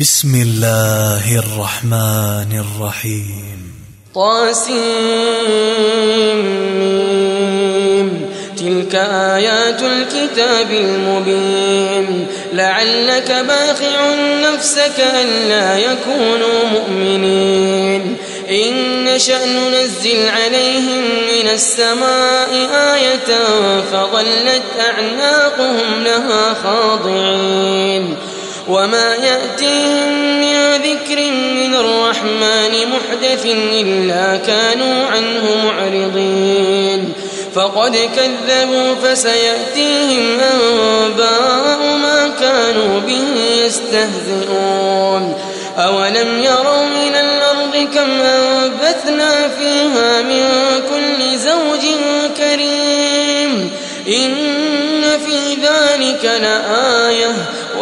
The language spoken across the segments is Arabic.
بسم الله الرحمن الرحيم. طاسيم تلك آيات الكتاب المبين. لعلك باخع نفسك ألا يكونوا مؤمنين. إن نشأ ننزل عليهم من السماء آية فظلت أعناقهم لها خاضعين. وما يأتيهم من ذكر من الرحمن محدث إلا كانوا عنه معرضين. فقد كذبوا فسيأتيهم أنباء ما كانوا به يستهزئون. أولم يروا إلى الأرض كم أنبثنا فيها من كل زوج كريم. إن في ذلك لآية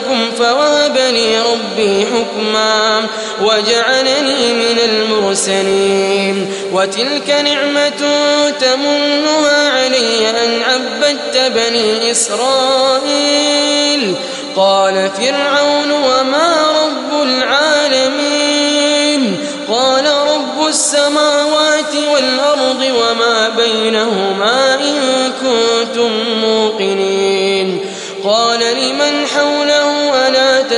خفتكم فوهب لي ربي حكما وجعلني من المرسلين وتلك نعمة تمنها علي أن عبدت بني إسرائيل. قال فرعون وما رب العالمين. قال رب السماوات والأرض وما بينهما إن كنتم موقنين. قال لمن حوله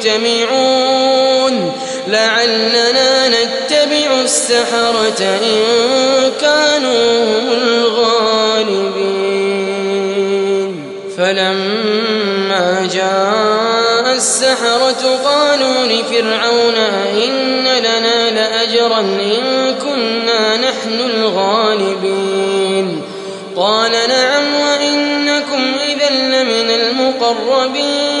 مجتمعون لعلنا نتبع السحرة إن كانوا هم الغالبين. فلما جاء السحرة قالوا لفرعون إن لنا لأجرا إن كنا نحن الغالبين. قال نعم وإنكم إذا لمن المقربين.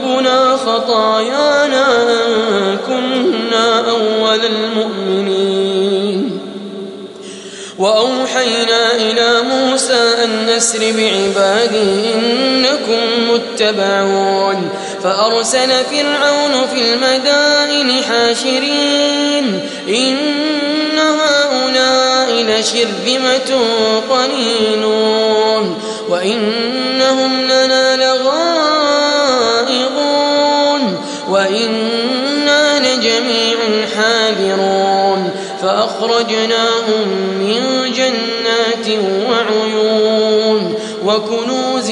خطايانا أن كنا أول المؤمنين. وأوحينا إلى موسى أن نسر بعبادي إنكم متبعون. فأرسل فرعون في المدائن حاشرين. إن هؤلاء لشرذمة قليلون. وإنهم لنا لغائظون وإنا لجميع حاذرون فأخرجناهم من جنات وعيون وكنوز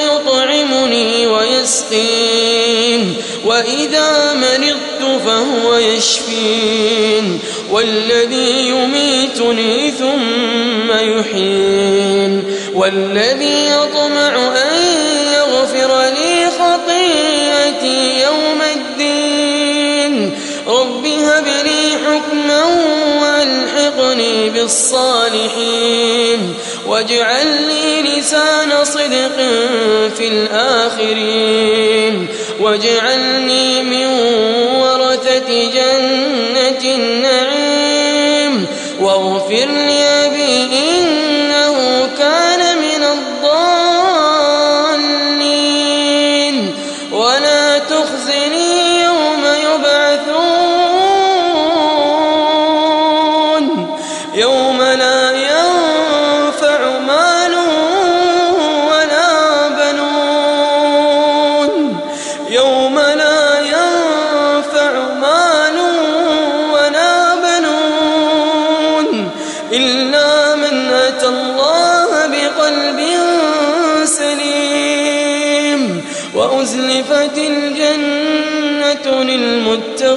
ويسقين وإذا مرضت فهو يشفين. والذي يميتني ثم يحيين. والذي يطمع أن يغفر لي خطيئتي يوم الدين. رب هب لي حكما وألحقني بالصالحين. واجعل لي لسان صدق في الآخرين. واجعلني من ورثة جنة النعيم. واغفر لأبي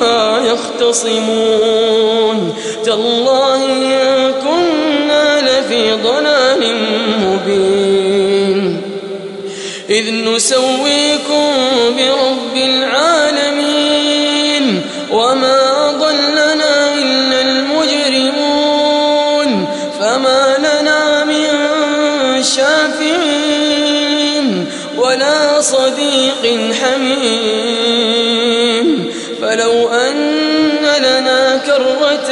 فيها يختصمون. تالله إن كنا لفي ضلال مبين. إذ نسويكم برب العالمين. وما ضلنا إلا المجرمون. فما لنا من شافعين. ولا صديق حميم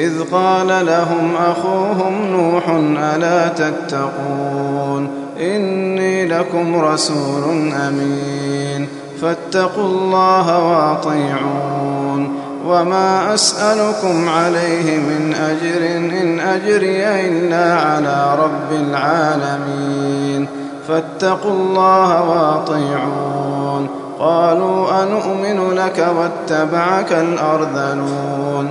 إذ قال لهم أخوهم نوح ألا تتقون إني لكم رسول أمين فاتقوا الله وأطيعون وما أسألكم عليه من أجر إن أجري إلا على رب العالمين فاتقوا الله وأطيعون قالوا أنؤمن لك واتبعك الأرذلون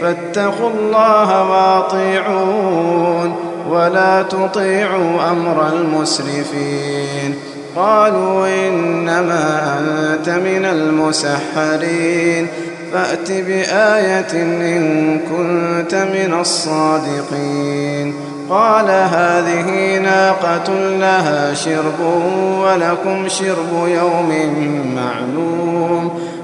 فاتقوا الله واطيعون ولا تطيعوا أمر المسرفين. قالوا إنما أنت من المسحرين. فأت بآية إن كنت من الصادقين. قال هذه ناقة لها شرب ولكم شرب يوم معلوم.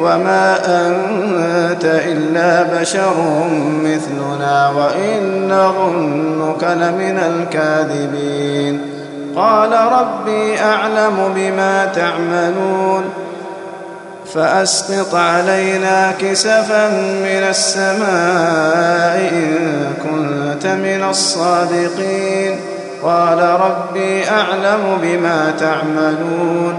وما أنت إلا بشر مثلنا وإن نظنك لمن الكاذبين قال ربي أعلم بما تعملون فأسقط علينا كسفا من السماء إن كنت من الصادقين قال ربي أعلم بما تعملون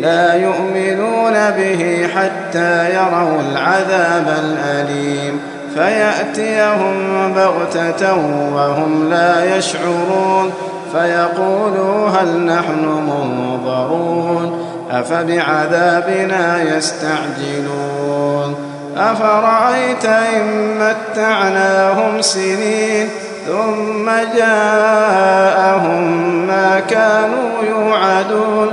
لا يؤمنون به حتى يروا العذاب الأليم. فيأتيهم بغتة وهم لا يشعرون. فيقولوا هل نحن منظرون. أفبعذابنا يستعجلون. أفرأيت إن متعناهم سنين ثم جاءهم ما كانوا يوعدون.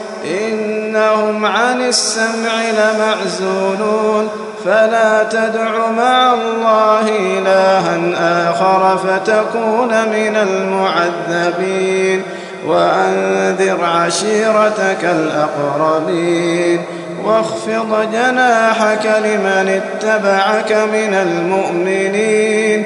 إنهم عن السمع لمعزولون. فلا تدع مع الله إلها آخر فتكون من المعذبين. وأنذر عشيرتك الأقربين. واخفض جناحك لمن اتبعك من المؤمنين.